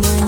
my